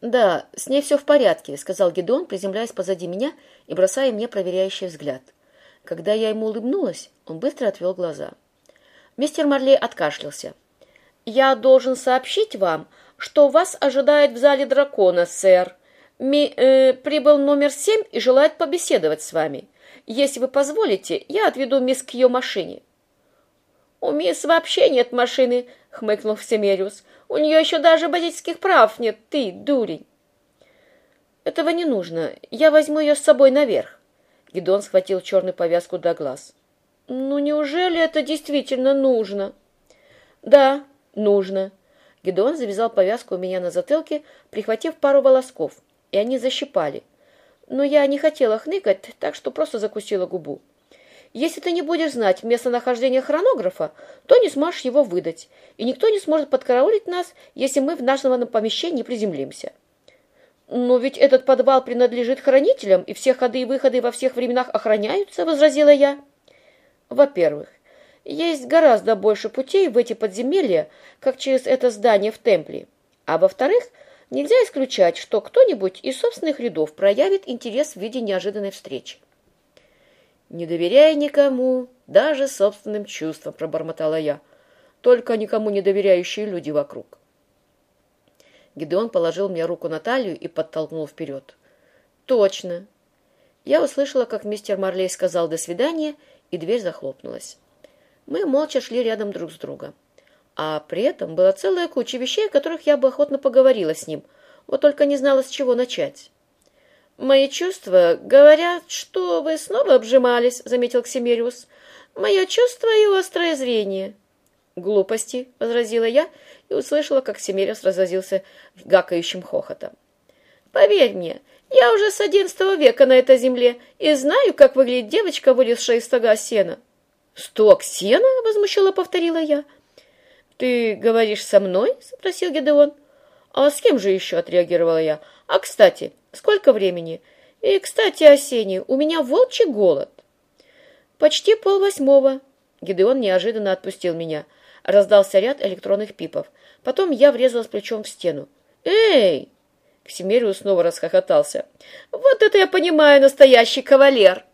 «Да, с ней все в порядке», — сказал Гедеон, приземляясь позади меня и бросая мне проверяющий взгляд. Когда я ему улыбнулась, он быстро отвел глаза. Мистер Марлей откашлялся. «Я должен сообщить вам, что вас ожидает в зале дракона, сэр. Ми, э, прибыл номер семь и желает побеседовать с вами. Если вы позволите, я отведу мисс к ее машине». «У мисс вообще нет машины», — хмыкнул Всемериус. У нее еще даже водительских прав нет, ты, дурень. Этого не нужно. Я возьму ее с собой наверх. Гидон схватил черную повязку до глаз. Ну, неужели это действительно нужно? Да, нужно. Гидон завязал повязку у меня на затылке, прихватив пару волосков, и они защипали. Но я не хотела хныкать, так что просто закусила губу. Если ты не будешь знать местонахождение хронографа, то не сможешь его выдать, и никто не сможет подкараулить нас, если мы в нашем помещении приземлимся. «Но ведь этот подвал принадлежит хранителям, и все ходы и выходы во всех временах охраняются», — возразила я. «Во-первых, есть гораздо больше путей в эти подземелья, как через это здание в темпле. А во-вторых, нельзя исключать, что кто-нибудь из собственных рядов проявит интерес в виде неожиданной встречи. «Не доверяй никому, даже собственным чувствам», — пробормотала я. «Только никому не доверяющие люди вокруг». Гидеон положил мне руку на талию и подтолкнул вперед. «Точно!» Я услышала, как мистер Марлей сказал «до свидания», и дверь захлопнулась. Мы молча шли рядом друг с другом. А при этом была целая куча вещей, о которых я бы охотно поговорила с ним, вот только не знала, с чего начать. «Мои чувства говорят, что вы снова обжимались», — заметил Ксимериус. «Мое чувство и острое зрение». «Глупости», — возразила я и услышала, как Ксимериус разразился гакающим хохотом. «Поверь мне, я уже с одиннадцатого века на этой земле и знаю, как выглядит девочка, вылезшая из стога сена». «Сток сена?» — возмущенно повторила я. «Ты говоришь со мной?» — спросил Гедеон. «А с кем же еще?» — отреагировала я. «А, кстати, Сколько времени? И, кстати, осенний, у меня волчий голод. Почти полвосьмого. Гидеон неожиданно отпустил меня. Раздался ряд электронных пипов. Потом я врезалась плечом в стену. «Эй!» Ксимериус снова расхохотался. «Вот это я понимаю, настоящий кавалер!»